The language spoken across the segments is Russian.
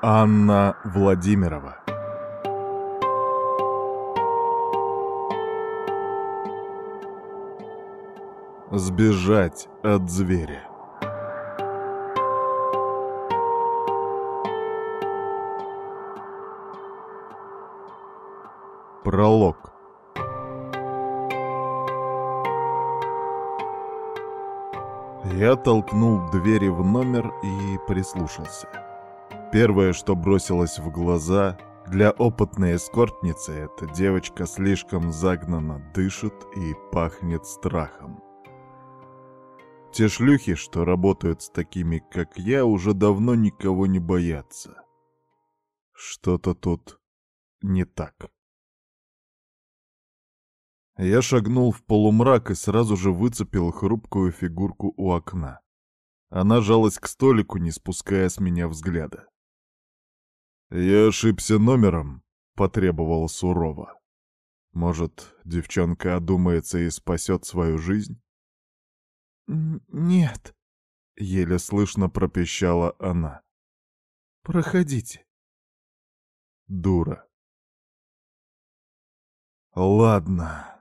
Анна Владимирова. Сбежать от зверя. Пролог. Я толкнул двери в номер и прислушался. Первое, что бросилось в глаза, для опытной эскортницы эта девочка слишком загнанно дышит и пахнет страхом. Те шлюхи, что работают с такими, как я, уже давно никого не боятся. Что-то тут не так. Я шагнул в полумрак и сразу же выцепил хрупкую фигурку у окна. Она жалась к столику, не спуская с меня взгляда. «Я ошибся номером», — потребовал сурово. «Может, девчонка одумается и спасет свою жизнь?» «Нет», — еле слышно пропищала она. «Проходите». Дура. «Ладно».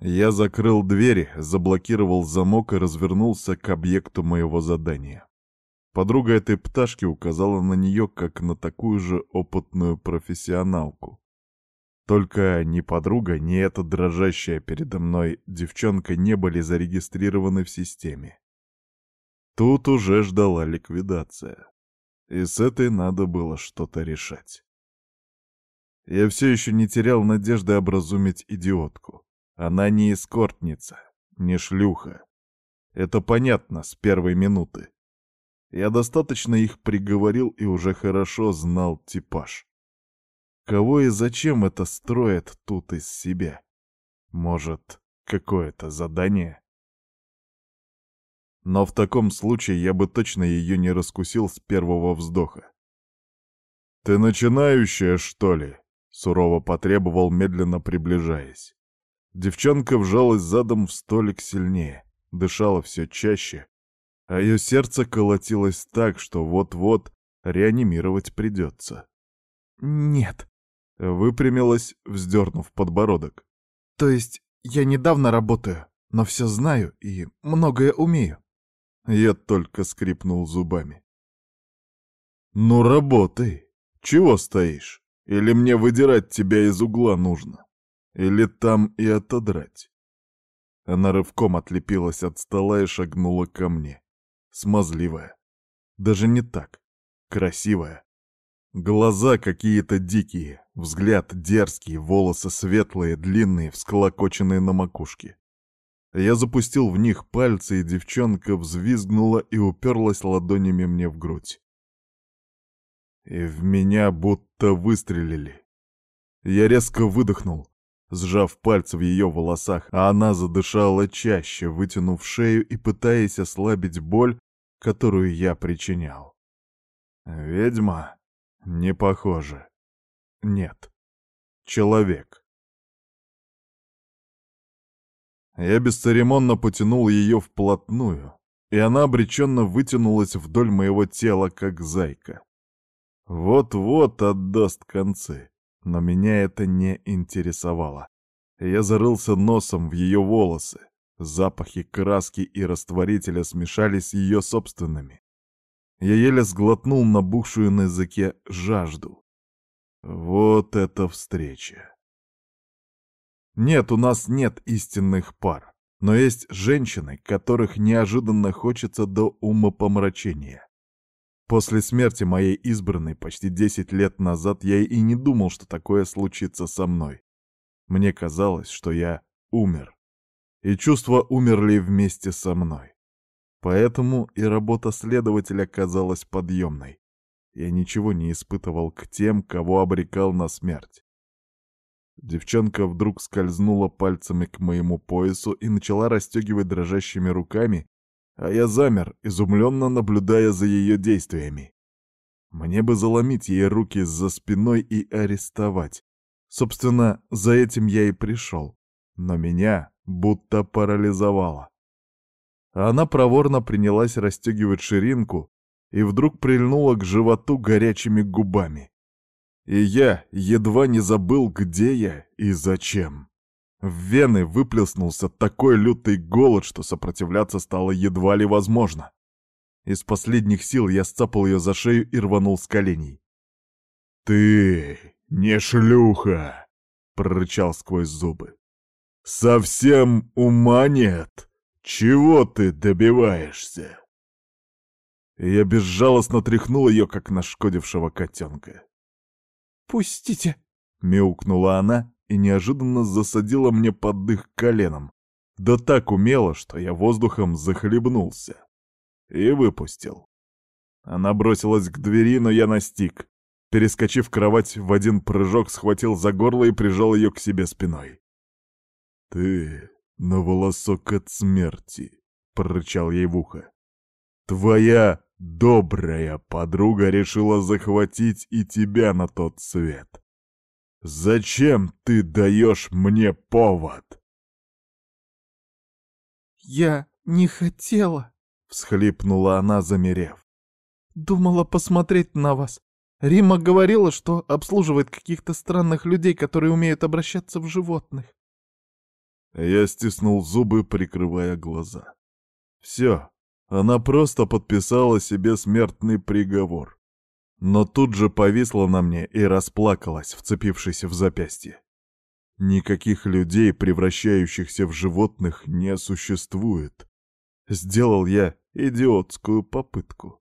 Я закрыл двери, заблокировал замок и развернулся к объекту моего задания. Подруга этой пташки указала на нее как на такую же опытную профессионалку. Только ни подруга, ни эта дрожащая передо мной девчонка не были зарегистрированы в системе. Тут уже ждала ликвидация. И с этой надо было что-то решать. Я все еще не терял надежды образумить идиотку. Она не эскортница, не шлюха. Это понятно с первой минуты. Я достаточно их приговорил и уже хорошо знал типаж. Кого и зачем это строят тут из себя? Может, какое-то задание? Но в таком случае я бы точно ее не раскусил с первого вздоха. «Ты начинающая, что ли?» — сурово потребовал, медленно приближаясь. Девчонка вжалась задом в столик сильнее, дышала все чаще, а ее сердце колотилось так, что вот-вот реанимировать придется. «Нет», — выпрямилась, вздернув подбородок. «То есть я недавно работаю, но все знаю и многое умею». Я только скрипнул зубами. «Ну, работай! Чего стоишь? Или мне выдирать тебя из угла нужно?» Или там и отодрать? Она рывком отлепилась от стола и шагнула ко мне. Смазливая. Даже не так. Красивая. Глаза какие-то дикие, взгляд дерзкий, волосы светлые, длинные, всколокоченные на макушке. Я запустил в них пальцы, и девчонка взвизгнула и уперлась ладонями мне в грудь. И в меня будто выстрелили. Я резко выдохнул, сжав пальцы в ее волосах, а она задышала чаще, вытянув шею и пытаясь ослабить боль, которую я причинял. Ведьма? Не похоже. Нет. Человек. Я бесцеремонно потянул ее вплотную, и она обреченно вытянулась вдоль моего тела, как зайка. Вот-вот отдаст концы но меня это не интересовало. Я зарылся носом в ее волосы. Запахи краски и растворителя смешались с ее собственными. Я еле сглотнул набухшую на языке жажду. Вот это встреча! Нет, у нас нет истинных пар, но есть женщины, которых неожиданно хочется до умопомрачения. После смерти моей избранной почти 10 лет назад я и не думал, что такое случится со мной. Мне казалось, что я умер. И чувства умерли вместе со мной. Поэтому и работа следователя казалась подъемной. Я ничего не испытывал к тем, кого обрекал на смерть. Девчонка вдруг скользнула пальцами к моему поясу и начала расстегивать дрожащими руками а я замер, изумленно наблюдая за ее действиями. Мне бы заломить ей руки за спиной и арестовать. Собственно, за этим я и пришел. Но меня будто парализовало. Она проворно принялась расстегивать ширинку, и вдруг прильнула к животу горячими губами. И я едва не забыл, где я и зачем. В вены выплеснулся такой лютый голод, что сопротивляться стало едва ли возможно. Из последних сил я сцапал ее за шею и рванул с коленей. «Ты не шлюха!» — прорычал сквозь зубы. «Совсем ума нет? Чего ты добиваешься?» Я безжалостно тряхнул ее, как нашкодившего котенка. «Пустите!» — мяукнула она и неожиданно засадила мне под дых коленом. Да так умело, что я воздухом захлебнулся. И выпустил. Она бросилась к двери, но я настиг. Перескочив кровать, в один прыжок схватил за горло и прижал ее к себе спиной. «Ты на волосок от смерти», — прорычал ей в ухо. «Твоя добрая подруга решила захватить и тебя на тот свет. Зачем ты даешь мне повод?» «Я не хотела», — всхлипнула она, замерев. «Думала посмотреть на вас. Рима говорила, что обслуживает каких-то странных людей, которые умеют обращаться в животных. Я стиснул зубы, прикрывая глаза. Все, она просто подписала себе смертный приговор. Но тут же повисла на мне и расплакалась, вцепившись в запястье. Никаких людей, превращающихся в животных, не существует. Сделал я идиотскую попытку.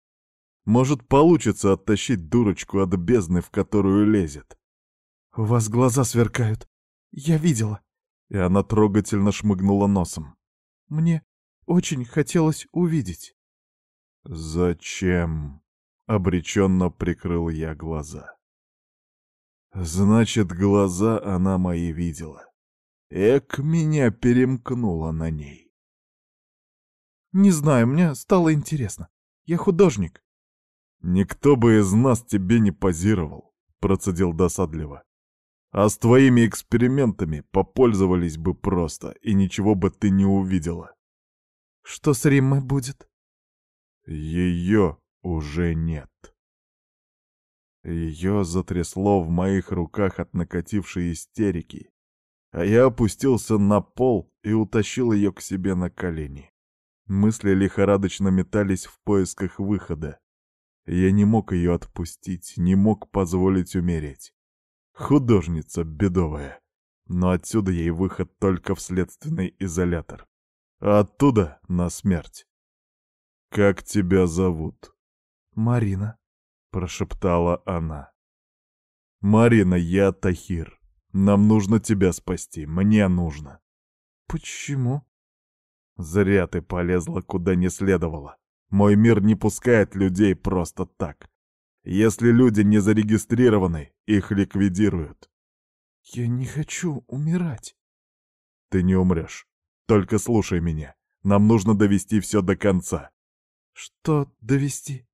Может, получится оттащить дурочку от бездны, в которую лезет. «У вас глаза сверкают. Я видела». И она трогательно шмыгнула носом. «Мне очень хотелось увидеть». «Зачем?» — обреченно прикрыл я глаза. «Значит, глаза она мои видела. Эк, меня перемкнуло на ней». «Не знаю, мне стало интересно. Я художник. «Никто бы из нас тебе не позировал», — процедил досадливо. «А с твоими экспериментами попользовались бы просто, и ничего бы ты не увидела». «Что с Риммой будет?» «Ее уже нет». Ее затрясло в моих руках от накатившей истерики, а я опустился на пол и утащил ее к себе на колени. Мысли лихорадочно метались в поисках выхода. Я не мог ее отпустить, не мог позволить умереть. Художница бедовая. Но отсюда ей выход только в следственный изолятор. А оттуда на смерть. «Как тебя зовут?» «Марина», — прошептала она. «Марина, я Тахир. Нам нужно тебя спасти. Мне нужно». «Почему?» «Зря ты полезла куда не следовало. Мой мир не пускает людей просто так. Если люди не зарегистрированы, их ликвидируют. Я не хочу умирать. Ты не умрешь. Только слушай меня. Нам нужно довести все до конца. Что довести?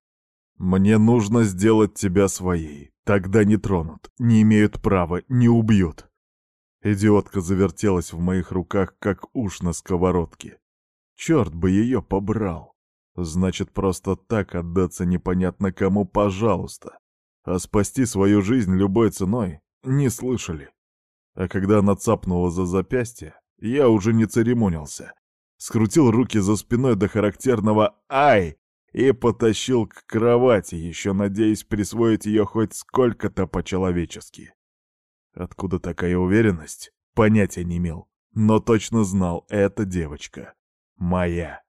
Мне нужно сделать тебя своей. Тогда не тронут, не имеют права, не убьют. Идиотка завертелась в моих руках, как уж на сковородке. Черт бы ее побрал. Значит, просто так отдаться непонятно кому, пожалуйста. А спасти свою жизнь любой ценой не слышали. А когда она цапнула за запястье, я уже не церемонился. Скрутил руки за спиной до характерного «Ай!» и потащил к кровати, еще надеясь присвоить ее хоть сколько-то по-человечески. Откуда такая уверенность? Понятия не имел, но точно знал, эта девочка моя.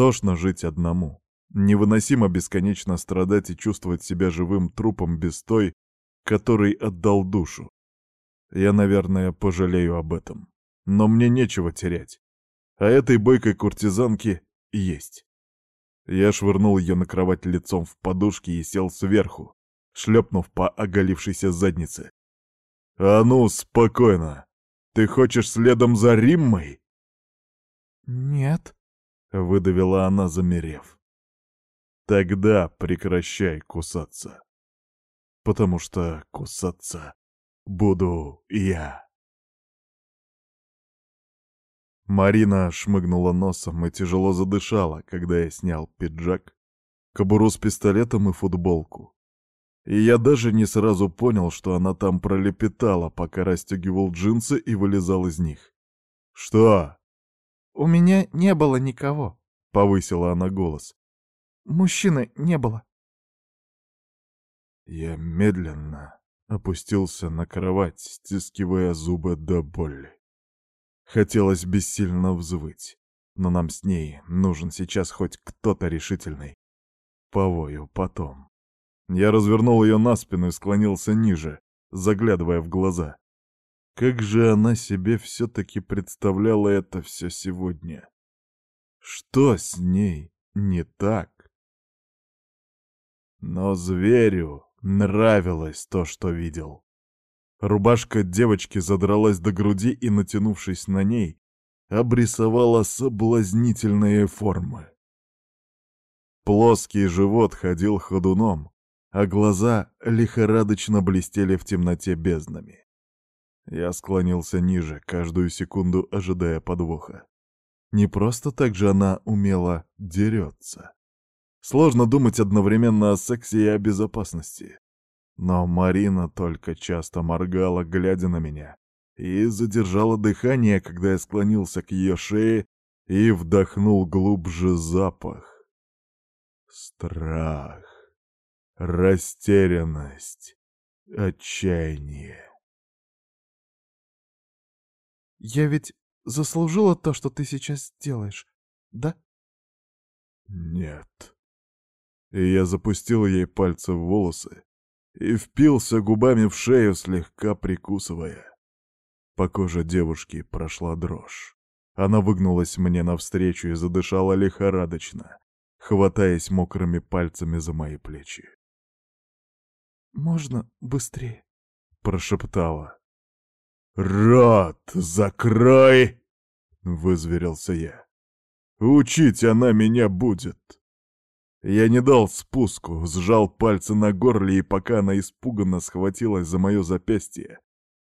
Тошно жить одному. Невыносимо бесконечно страдать и чувствовать себя живым трупом без той, который отдал душу. Я, наверное, пожалею об этом. Но мне нечего терять. А этой бойкой куртизанке есть. Я швырнул ее на кровать лицом в подушки и сел сверху, шлепнув по оголившейся заднице. «А ну, спокойно! Ты хочешь следом за Риммой?» «Нет», — выдавила она, замерев. «Тогда прекращай кусаться. Потому что кусаться буду я». Марина шмыгнула носом и тяжело задышала, когда я снял пиджак, кобуру с пистолетом и футболку. И я даже не сразу понял, что она там пролепетала, пока расстегивал джинсы и вылезал из них. «Что?» «У меня не было никого», — повысила она голос. «Мужчины не было». Я медленно опустился на кровать, стискивая зубы до боли. Хотелось бессильно взвыть, но нам с ней нужен сейчас хоть кто-то решительный. Повою потом. Я развернул ее на спину и склонился ниже, заглядывая в глаза. Как же она себе все-таки представляла это все сегодня? Что с ней не так? Но зверю Нравилось то, что видел. Рубашка девочки задралась до груди и, натянувшись на ней, обрисовала соблазнительные формы. Плоский живот ходил ходуном, а глаза лихорадочно блестели в темноте безднами. Я склонился ниже, каждую секунду ожидая подвоха. Не просто так же она умело дерется. Сложно думать одновременно о сексе и о безопасности. Но Марина только часто моргала, глядя на меня, и задержала дыхание, когда я склонился к ее шее и вдохнул глубже запах. Страх, растерянность, отчаяние. «Я ведь заслужила то, что ты сейчас делаешь, да?» «Нет», и я запустил ей пальцы в волосы и впился губами в шею, слегка прикусывая. По коже девушки прошла дрожь. Она выгнулась мне навстречу и задышала лихорадочно, хватаясь мокрыми пальцами за мои плечи. «Можно быстрее?» — прошептала. «Рот закрой!» — вызверился я. «Учить она меня будет!» Я не дал спуску, сжал пальцы на горле, и пока она испуганно схватилась за мое запястье,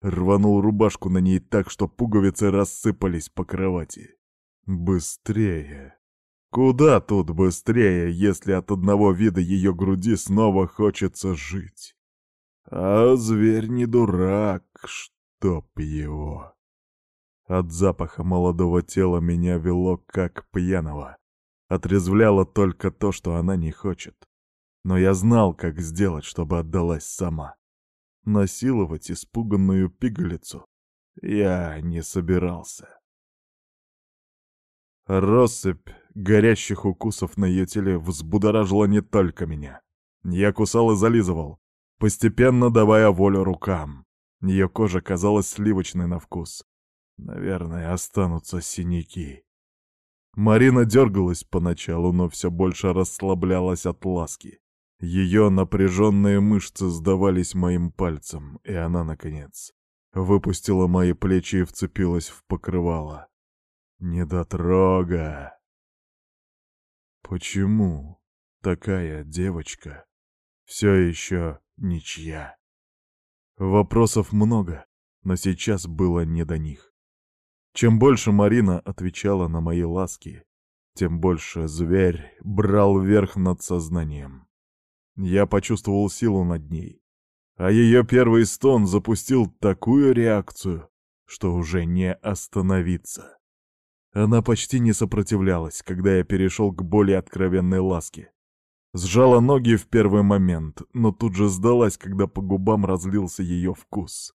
рванул рубашку на ней так, что пуговицы рассыпались по кровати. Быстрее. Куда тут быстрее, если от одного вида ее груди снова хочется жить? А зверь не дурак, чтоб его. От запаха молодого тела меня вело как пьяного. Отрезвляло только то, что она не хочет. Но я знал, как сделать, чтобы отдалась сама. Насиловать испуганную пигалицу я не собирался. Россыпь горящих укусов на ее теле взбудоражила не только меня. Я кусал и зализывал, постепенно давая волю рукам. Ее кожа казалась сливочной на вкус. Наверное, останутся синяки. Марина дергалась поначалу, но все больше расслаблялась от ласки. Ее напряженные мышцы сдавались моим пальцем, и она, наконец, выпустила мои плечи и вцепилась в покрывало. Недотрога! Почему такая девочка все еще ничья? Вопросов много, но сейчас было не до них. Чем больше Марина отвечала на мои ласки, тем больше зверь брал верх над сознанием. Я почувствовал силу над ней, а ее первый стон запустил такую реакцию, что уже не остановиться. Она почти не сопротивлялась, когда я перешел к более откровенной ласке. Сжала ноги в первый момент, но тут же сдалась, когда по губам разлился ее вкус.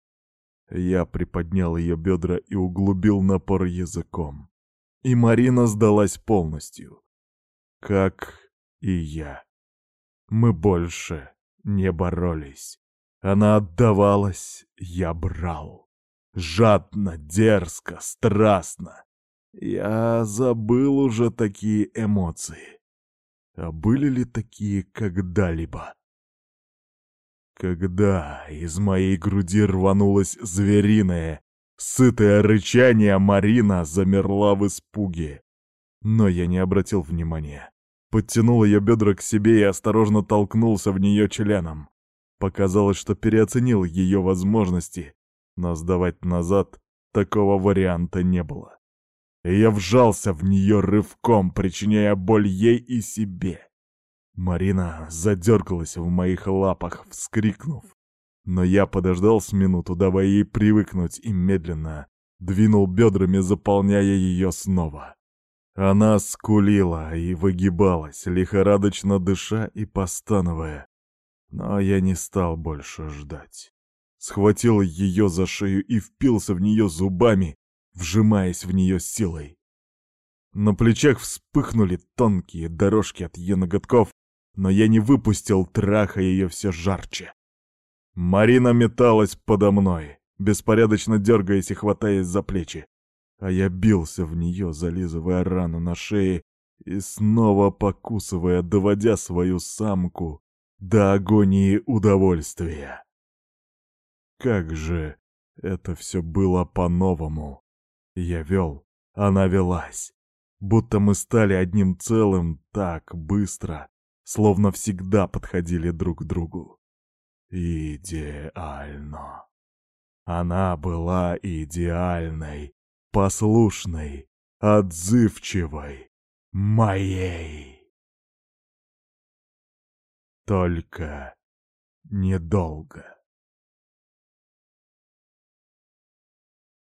Я приподнял ее бедра и углубил напор языком. И Марина сдалась полностью. Как и я. Мы больше не боролись. Она отдавалась, я брал. Жадно, дерзко, страстно. Я забыл уже такие эмоции. А были ли такие когда-либо? Когда из моей груди рванулось звериное, сытое рычание, Марина замерла в испуге. Но я не обратил внимания. Подтянул ее бедра к себе и осторожно толкнулся в нее членом. Показалось, что переоценил ее возможности, но сдавать назад такого варианта не было. И я вжался в нее рывком, причиняя боль ей и себе. Марина задергалась в моих лапах, вскрикнув. Но я подождал с минуту, давая ей привыкнуть, и медленно двинул бедрами, заполняя ее снова. Она скулила и выгибалась, лихорадочно дыша и постановая. Но я не стал больше ждать. Схватил ее за шею и впился в нее зубами, вжимаясь в нее силой. На плечах вспыхнули тонкие дорожки от ее ноготков, но я не выпустил, траха ее все жарче. Марина металась подо мной, беспорядочно дергаясь и хватаясь за плечи, а я бился в нее, зализывая рану на шее и снова покусывая, доводя свою самку до агонии удовольствия. Как же это все было по-новому. Я вел, она велась. Будто мы стали одним целым так быстро, словно всегда подходили друг к другу. Идеально. Она была идеальной, послушной, отзывчивой, моей. Только недолго.